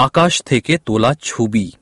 আকাশ থেকে তোলা ছবি।